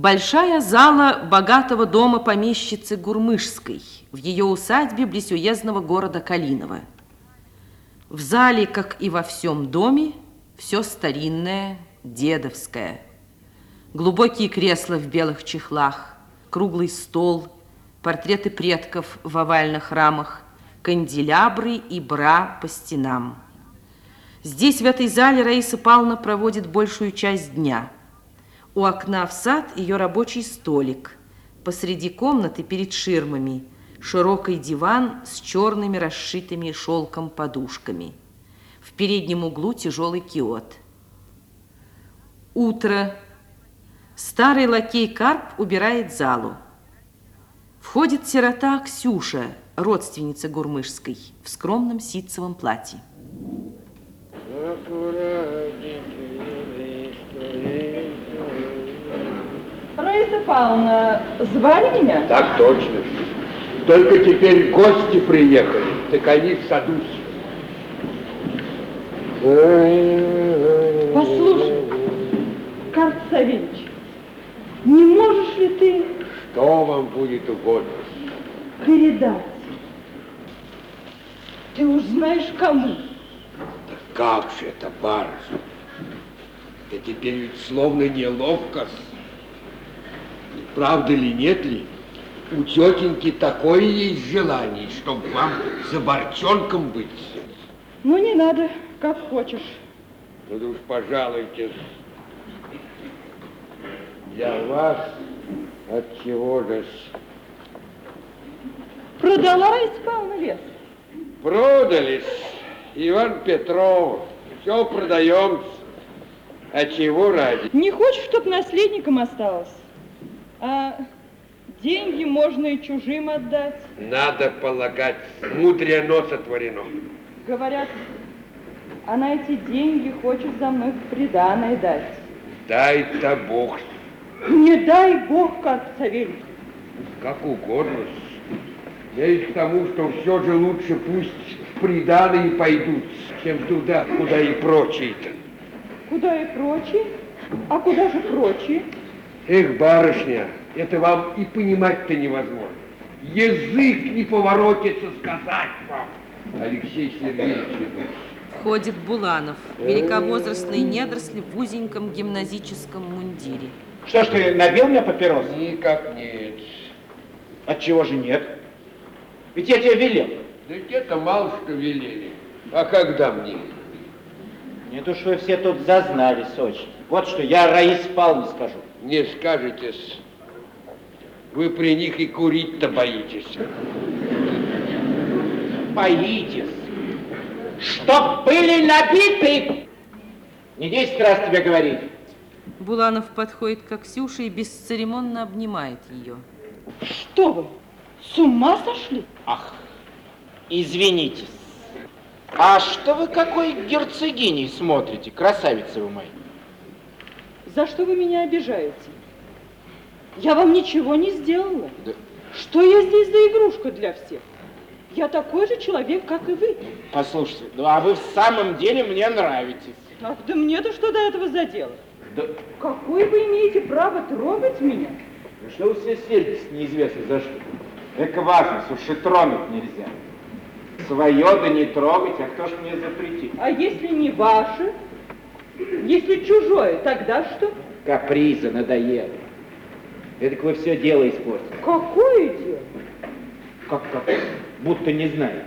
Большая зала богатого дома помещицы Гурмышской в ее усадьбе близ уездного города Калинова. В зале, как и во всем доме, все старинное, дедовское. Глубокие кресла в белых чехлах, круглый стол, портреты предков в овальных рамах, канделябры и бра по стенам. Здесь, в этой зале, Раиса Павловна проводит большую часть дня. У окна в сад ее рабочий столик. Посреди комнаты перед ширмами широкий диван с черными расшитыми шелком подушками. В переднем углу тяжелый киот. Утро. Старый лакей Карп убирает залу. Входит сирота Ксюша, родственница Гурмышской, в скромном ситцевом платье. Раиса Павловна, звали меня? Так точно. Только теперь гости приехали, так они в саду. Послушай, Карл Савельевич, не можешь ли ты Что вам будет угодно? передать? Ты уж знаешь кому. Да как же это, барышня? Да теперь ведь словно неловко. Правда ли, нет ли? У тетеньки такое есть желание, чтобы вам за борчонком быть. Ну, не надо, как хочешь. Ну да уж, пожалуйте. Для вас от чего же? Продала Павловна лес? Продались, Иван Петров. Все продаем. А чего ради? Не хочешь, чтоб наследником осталось? А деньги можно и чужим отдать. Надо полагать, мудрено сотворено. Говорят, она эти деньги хочет за мной в приданое дать. Дай-то Бог, Не дай Бог, Карл Савельевич. как угодно. Я и к тому, что все же лучше пусть в приданые пойдут, чем туда, куда и прочие-то. Куда и прочие? А куда же прочие? Эх, барышня, это вам и понимать-то невозможно. Язык не поворотится сказать вам. Алексей Сергеевич, Входит Буланов, великовозрастный недоросль в узеньком гимназическом мундире. Что ж ты, набил мне папирос? никак нет. Отчего же нет? Ведь я тебе велел. Да где-то мало что велели. А когда мне? Нет уж вы все тут зазнались очень. Вот что, я Раис Павловне скажу. Не скажетесь. Вы при них и курить-то боитесь. Боитесь. Чтоб были набиты! Не десять раз тебе говорить. Буланов подходит к Ксюше и бесцеремонно обнимает ее. Что вы, с ума сошли? Ах, извините. А что вы какой герцогиней смотрите, красавицы вы мои? За что вы меня обижаете? Я вам ничего не сделала. Да. Что я здесь за игрушка для всех? Я такой же человек, как и вы. Послушайте, ну а вы в самом деле мне нравитесь. Ах, да мне-то что до этого задело? Да, Какое вы имеете право трогать меня? ну что вы все сердитесь неизвестно за что? Это важно, уж и тронуть нельзя. Свое да не трогать, а кто ж мне запретит? А если не ваше? Если чужое, тогда что? Каприза надоело. Это вы все дело испортили. Какое дело? Как как? Будто не знаете.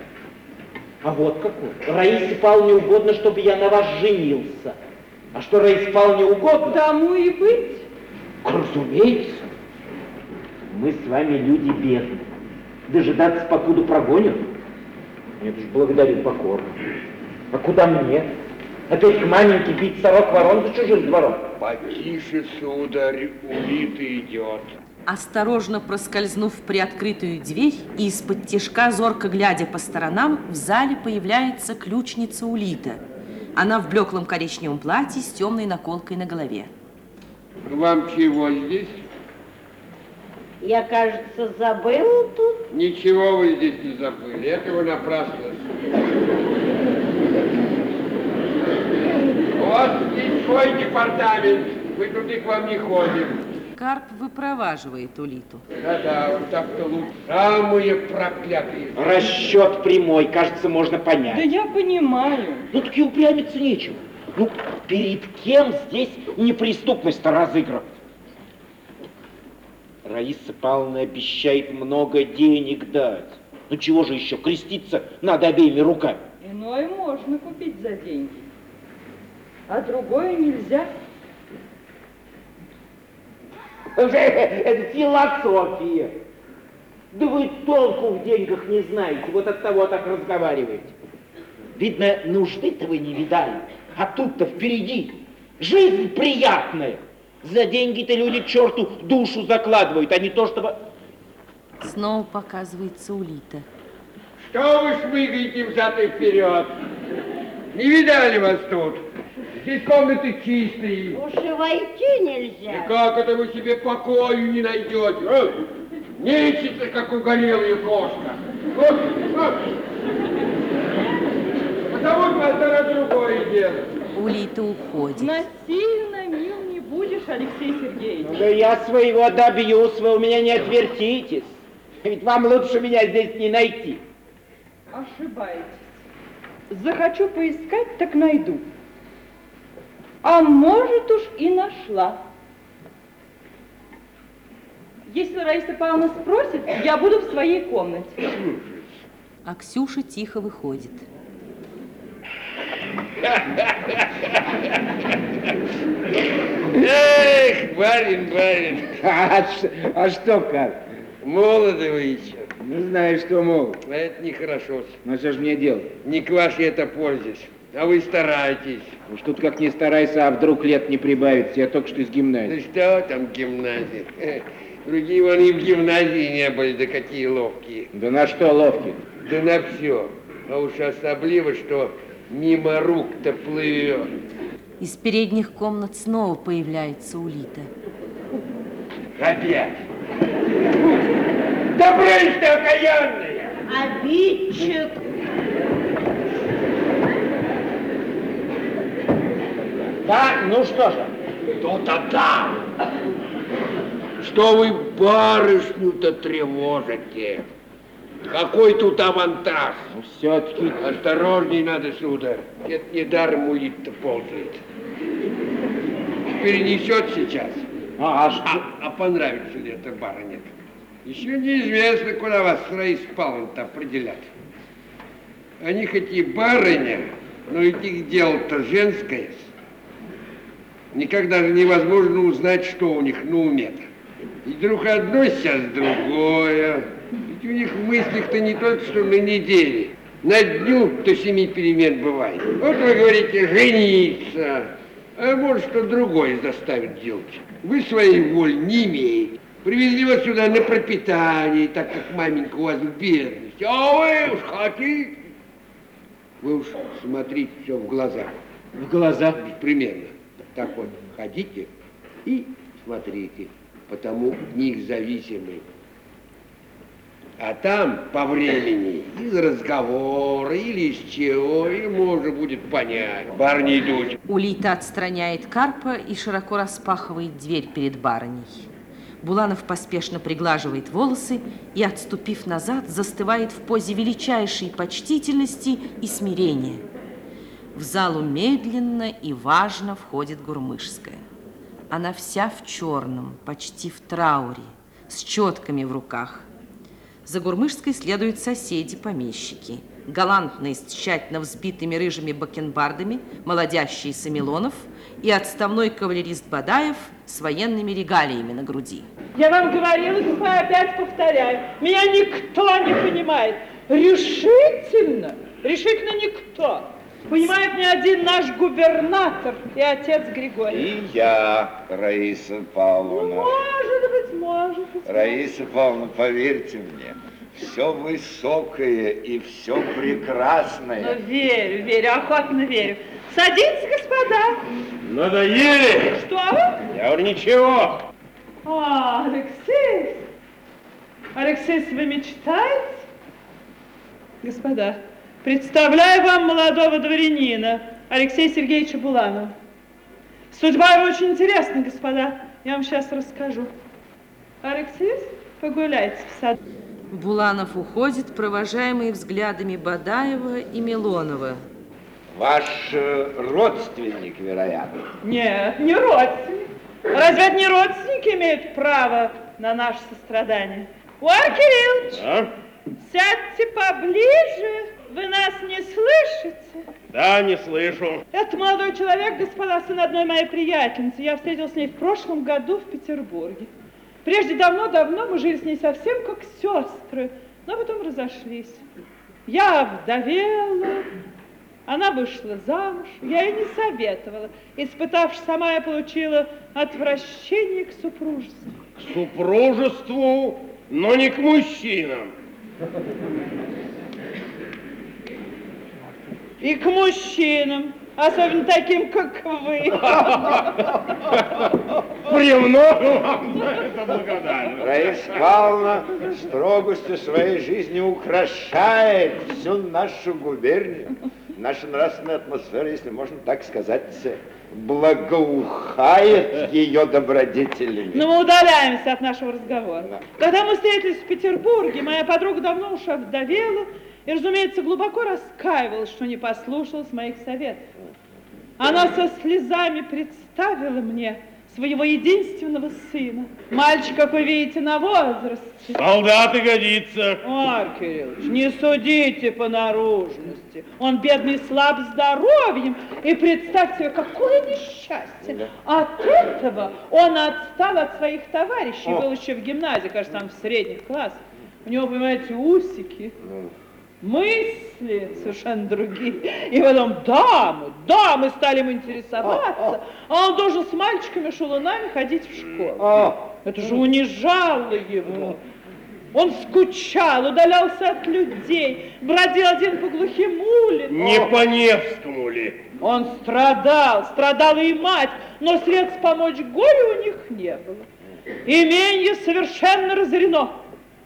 А вот какой. Раисе Павловне угодно, чтобы я на вас женился. А что Раисе Павловне угодно? Тому и быть. Разумеется. Мы с вами люди бедные. Дожидаться, покуда прогонят? Нет уж, благодарю покорно. А куда мне? Опять к маменьке бить сорок ворон за чужим двором? Потише, сударь, улитый идет. Осторожно проскользнув в приоткрытую дверь и из-под тишка, зорко глядя по сторонам, в зале появляется ключница Улита. Она в блеклом коричневом платье с темной наколкой на голове. Вам чего здесь? Я, кажется, забыла тут. Ничего вы здесь не забыли. Этого напрасно. У вас здесь свой департамент. Мы туда к вам не ходим. Карп выпроваживает Улиту. Да-да, вот так-то лучше. Самые проклятые. Расчет прямой, кажется, можно Да понять. я понимаю. Ну так и упрямиться нечего. Ну, перед кем здесь неприступность-то разыгрывать? Раиса Павловна обещает много денег дать. Ну чего же еще, креститься надо обеими руками. Иное можно купить за деньги, а другое нельзя. Это философия. Да вы толку в деньгах не знаете, вот от того так разговариваете. Видно, нужды-то вы не видали, а тут-то впереди жизнь приятная. За деньги-то люди черту душу закладывают, а не то, чтобы... Снова показывается Улита. Что вы шмыгаете взад и вперед? Не видали вас тут? Здесь комнаты чистые. Уж и войти И нельзя. как это вы себе покою не найдете? А? Нечется, как угорелая кошка. Вот, вот. Потому что это другое дело. Улита уходит. Насильно мил не будешь, Алексей Сергеевич. Да я своего добьюсь, вы у меня не отвертитесь. Ведь вам лучше меня здесь не найти. Ошибаетесь. Захочу поискать, так найду. А может уж и нашла. Если Раиса Павловна спросит, я буду в своей комнате. А Ксюша тихо выходит. Эх, барин, барин, А, ш- а что как? молоды вы еще. Не знаю, что мол. А это нехорошо. Ну что ж мне делать? Не к вашей это пользусь. А вы стараетесь. Уж тут как ни старайся, а вдруг лет не прибавится. Я только что из Да гимназии. что там гимназия? Э, Другие вон и в гимназии не были, да какие ловкие. Да на что ловкий? Да на все. А уж особливо, что мимо рук-то плывет. Из передних комнат снова появляется Улита. Опять. Да брысь ты окаянная! Обидчик. Да, ну что же, То-то да! Что вы барышню-то тревожите? Какой тут авантаж? Ну все-таки Осторожней надо, сударь. Это недаром улит-то ползает. Перенесет сейчас. а, а что? А, а понравится ли это барыне? Еще неизвестно, куда вас с Раисой Павловной-то определят. Они хоть и барыня, но ведь их дело-то женское. Никогда же невозможно узнать, что у них на уме-то. И вдруг одно, сейчас другое. Ведь у них в мыслях-то не только что на неделе. На дню то семи перемен бывает. Вот вы говорите, жениться. А может, что другое заставит делать. Вы своей воли не имеете. Привезли вас сюда на пропитание, так как маменька у вас в бедности. А вы уж хотите. Вы уж смотрите все в глазах. в глаза. Примерно. Так вот, ходите и смотрите, потому от них зависимы. А там по времени из разговора или из чего, и можно будет понять. Парни идут. Улита отстраняет Карпа и широко распахивает дверь перед барыней. Буланов поспешно приглаживает волосы и, отступив назад, застывает в позе величайшей почтительности и смирения. В залу медленно и важно входит Гурмышская. Она вся в черном, почти в трауре, с четками в руках. За Гурмышской следуют соседи-помещики. Галантные с тщательно взбитыми рыжими бакенбардами, молодящий Самилонов и отставной кавалерист Бадаев с военными регалиями на груди. Я вам говорила, и опять повторяю, меня никто не понимает. Решительно, решительно никто. Понимает не один наш губернатор и отец Григорий. И я, Раиса Ну, Павловна. может быть, может быть. Раиса Павловна, поверьте мне, все высокое и все Ну, прекрасное. верю, верю, охотно верю. Садитесь, господа. Надоели? Что вы? Я говорю, ничего. А, Алексей. Алексей, вы мечтаете? Господа, представляю вам молодого дворянина Алексея Сергеевича Буланова. Судьба его очень интересна, господа. Я вам сейчас расскажу. Алексей, погуляйте в саду. Буланов уходит, провожаемый взглядами Бадаева и Милонова. Ваш э, родственник, вероятно. Нет, не родственник. Разве это не родственники имеют право на наше сострадание? Ой, Кириллович, А? сядьте поближе. Вы нас не слышите? Да, не слышу. Это молодой человек, господа, сын одной моей приятельницы. Я встретился с ней в прошлом году в Петербурге. Прежде давно-давно мы жили с ней совсем как сестры, но потом разошлись. Я вдовела, она вышла замуж, я ей не советовала. Испытавши сама, я получила отвращение к супружеству. К супружеству, но не к мужчинам. И к мужчинам, особенно таким, как вы. Премного вам за это благодарен. Раиса Павловна строгостью своей жизни украшает всю нашу губернию. Наша нравственная атмосфера, если можно так сказать, благоухает ее добродетелями. Но мы удаляемся от нашего разговора. Да. Когда мы встретились в Петербурге, моя подруга давно уж овдовела и, разумеется, глубоко раскаивалась, что не послушалась моих советов. Она со слезами представила мне своего единственного сына. Мальчик, как вы видите, на возрасте. Солдаты годится. Ой, Кириллович, не судите по наружности. Он бедный слаб здоровьем. И представьте себе, какое несчастье. От этого он отстал от своих товарищей. Был еще в гимназии, кажется, там в средних классах. У него, понимаете, усики. Мысли совершенно другие. И потом дамы, дамы стали им интересоваться. А он должен с мальчиками-шалунами ходить в школу. Это же унижало его. Он скучал, удалялся от людей, бродил один по глухим улицам. Не по Невскому ли? Он страдал, страдала и мать, но средств помочь горю у них не было. Имение совершенно разорено,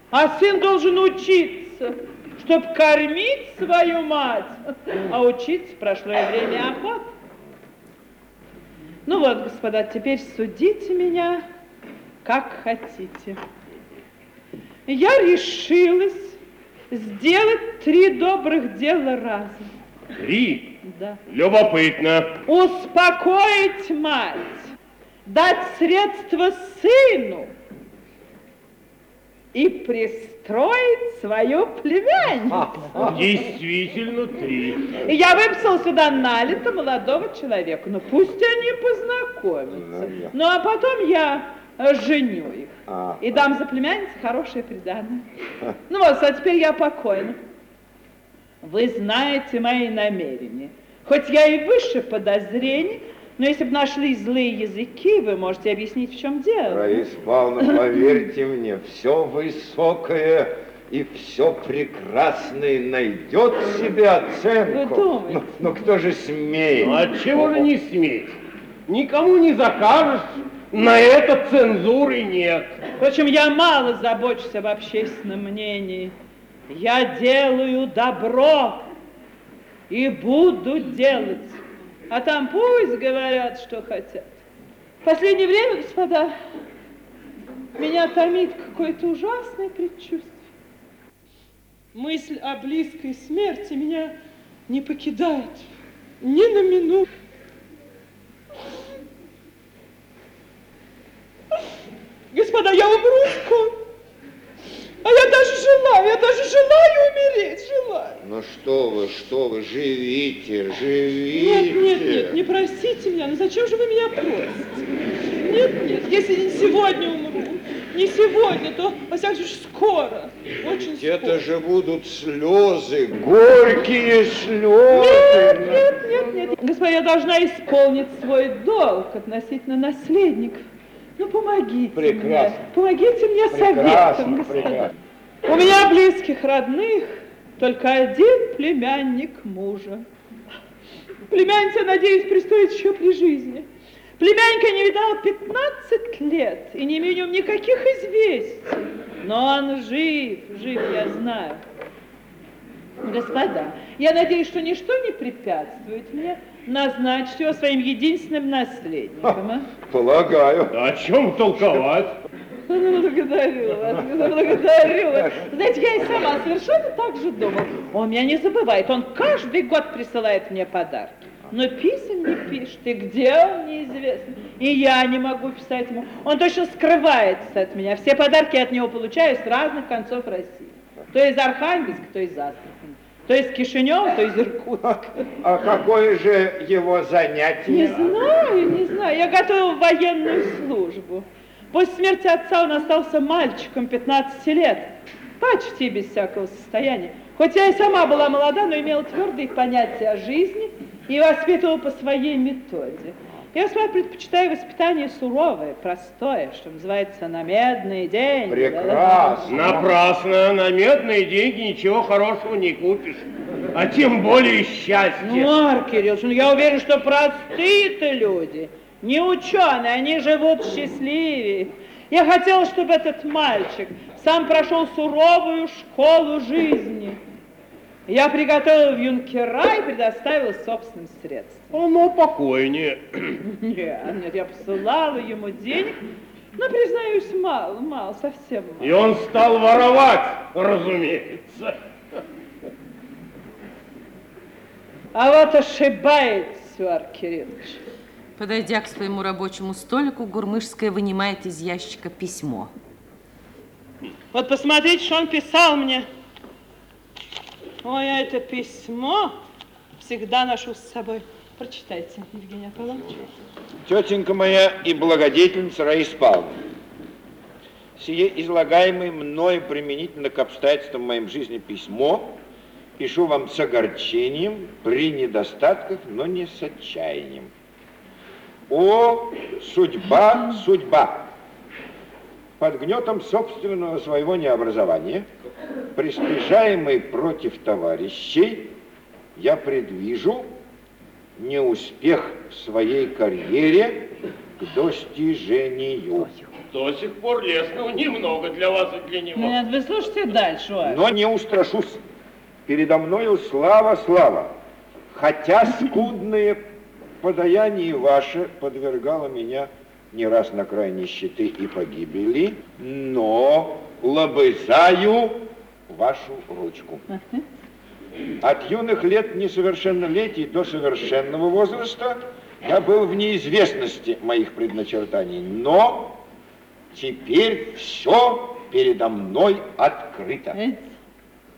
а сын должен учиться, чтобы кормить свою мать. А учиться прошло и время охот. Ну вот, господа, теперь судите меня, как хотите. Я решилась сделать три добрых дела разом. Три. Да. Любопытно. Успокоить мать, дать средства сыну и пристроить свою племянницу. Действительно три. И я выписала сюда налито молодого человека. Ну, пусть они познакомятся. Ну, а потом я женю их. А. И дам за племянницу хорошее приданное. Ну вот, а теперь я покойна. Вы знаете мои намерения. Хоть я и выше подозрений, но если бы нашли злые языки, вы можете объяснить, в чем дело. Раиса Павловна, поверьте мне, все высокое и все прекрасное найдет себе оценку. Вы думаете? Ну, ну кто же смеет? Ну, от чего же не сметь? Никому не закажешь, на это цензуры нет. Впрочем, я мало забочусь об общественном мнении. Я делаю добро и буду делать. А там пусть говорят, что хотят. В последнее время, господа, меня томит какое-то ужасное предчувствие. Мысль о близкой смерти меня не покидает ни на минуту. Господа, я умру скоро. А я даже желаю, я даже желаю умереть, желаю. Ну что вы, что вы, живите, живите. Нет, нет, нет, не простите меня, ну зачем же вы меня просите? Нет, нет, если не сегодня умру, не сегодня, то, во всяком случае, скоро, очень Ведь скоро. это же будут слезы, горькие Нет, слезы. нет, нет, нет. Господа, я должна исполнить свой долг относительно наследников. Ну, помогите Прекрасно. мне, помогите мне советом, Прекрасно, господа. прекрасно. У меня близких родных только один племянник мужа. Племянница, надеюсь, пристоит еще при жизни. Племянника не видала 15 лет и не имею никаких известий. Но он жив, жив, я знаю. Господа, я надеюсь, что ничто не препятствует мне назначить его своим единственным наследником. А? Полагаю. Да о чем толковать? Благодарю вас, благодарю вас. Знаете, я и сама совершенно так же думала. Он меня не забывает, он каждый год присылает мне подарки. Но писем не пишет, и где он, неизвестно. И я не могу писать ему. Он точно скрывается от меня. Все подарки от него получаю с разных концов России. То из Архангельска, то из Астрахани. То из Кишинева, то из Иркутска. А какое же его Не занятие? знаю, не знаю. Я готовила военную службу. После смерти отца он остался мальчиком 15 лет, почти без всякого состояния. Хоть я и сама была молода, но имела твердые понятия о жизни и воспитывала по своей методе. Я с вами предпочитаю воспитание суровое, простое, что называется, на медные деньги. Прекрасно. Напрасно, на медные деньги ничего хорошего не купишь. А тем более счастье. Ну, Марк Кириллович, ну я уверен, что простые-то люди, не ученые, они живут счастливее. Я хотела, чтобы этот мальчик сам прошел суровую школу жизни. Я приготовила в юнкера и предоставила собственным средством. Оно покойнее. Нет, нет, я посылала ему денег, но, признаюсь, мало, мало, совсем мало. И он стал воровать, разумеется. А вот ошибается, Кириллович. Подойдя к своему рабочему столику, Гурмышская вынимает из ящика письмо. Вот посмотрите, что он писал мне. Ой, я это письмо всегда ношу с собой. Прочитайте, Евгения Павлович. Тетенька моя и благодетельница Раиса Павловна, сие излагаемое мною применительно к обстоятельствам моим жизни письмо пишу вам с огорчением, при недостатках, но не с отчаянием. О, судьба, судьба! Под гнетом собственного своего необразования, приспешаемый против товарищей, я предвижу неуспех в своей карьере к достижению. До сих пор лесного немного для вас и для него. Нет, вы слушайте дальше, Варя. Но не устрашусь. Передо мною слава, слава. Хотя скудное подаяние ваше подвергало меня не раз на край нищеты и погибели, но лобызаю вашу ручку. От юных лет несовершеннолетий до совершенного возраста я был в неизвестности моих предначертаний, но теперь все передо мной открыто.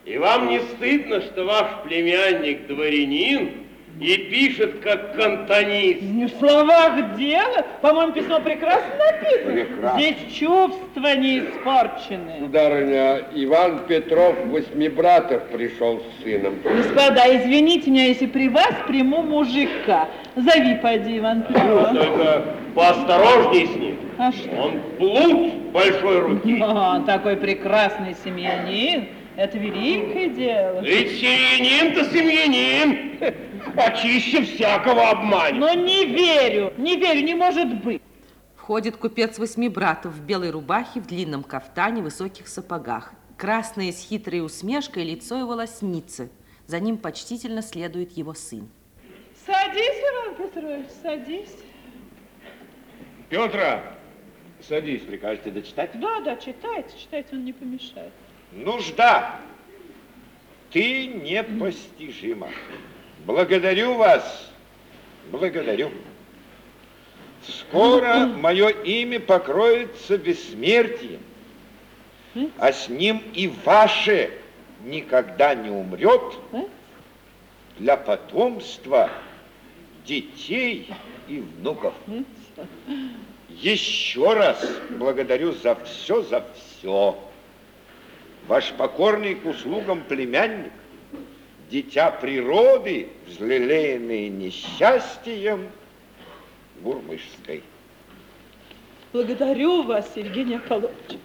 И вам не стыдно, что ваш племянник дворянин и пишет как кантонист? Не в словах дело. По-моему, письмо прекрасно написано. Прекрасно. Здесь чувства не испорчены. Сударыня, Иван Петров Восьмибратов пришел с сыном. Господа, извините меня, если при вас приму мужика. Зови, поди, Иван Петрович. Только поосторожней с ним. А что? Он плут большой руки. О, он такой прекрасный семьянин. Это великое дело. Ведь семьянин-то семьянин, почище всякого обмана. Но не верю, не верю, не может быть. Входит купец Восьмибратов в белой рубахе, в длинном кафтане, высоких сапогах. Красное с хитрой усмешкой лицо его лоснится. За ним почтительно следует его сын. Садись, Иван Петрович, садись. Петра, садись. Прикажете дочитать? Да, да, читайте, читайте, он не помешает. Нужда, ты непостижима. Благодарю вас, благодарю. Скоро мое имя покроется бессмертием, а с ним и ваше никогда не умрет для потомства детей и внуков. Еще раз благодарю за все, за все. Ваш покорный к услугам племянник, дитя природы, взлелеянный несчастьем Бурмышской. Благодарю вас, Евгений Аполлоныч.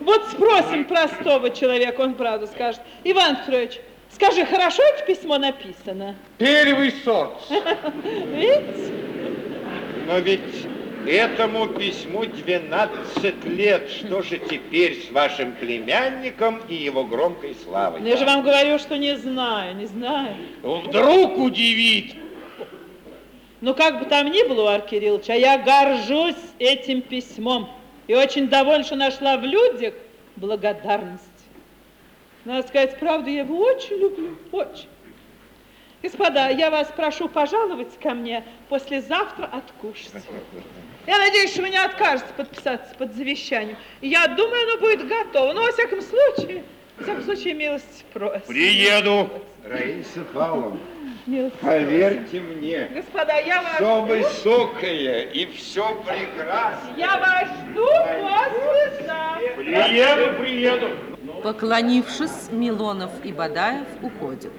Вот спросим простого человека, он правду скажет. Иван Петрович, скажи, хорошо это письмо написано? Первый сорт. Видите? Но ведь этому письму 12 лет. Что же теперь с вашим племянником и его громкой славой? Я же вам говорю, что не знаю, не знаю. Вдруг удивит. Ну, как бы там ни было, Уар Кириллович, а я горжусь этим письмом. И очень довольна, что нашла в людях благодарность. Надо сказать правду, я его очень люблю, очень. Господа, я вас прошу пожаловать ко мне послезавтра откушать. Я надеюсь, что вы не откажете подписаться под завещанием. Я думаю, оно будет готово. Но, во всяком случае, во всяком случае, милости просим. Приеду. Раиса Павловна, поверьте мне, Господа, я вас все жду. высокое и все прекрасное. Я вас жду послезавтра. Приеду, приеду. Поклонившись, Милонов и Бадаев уходят.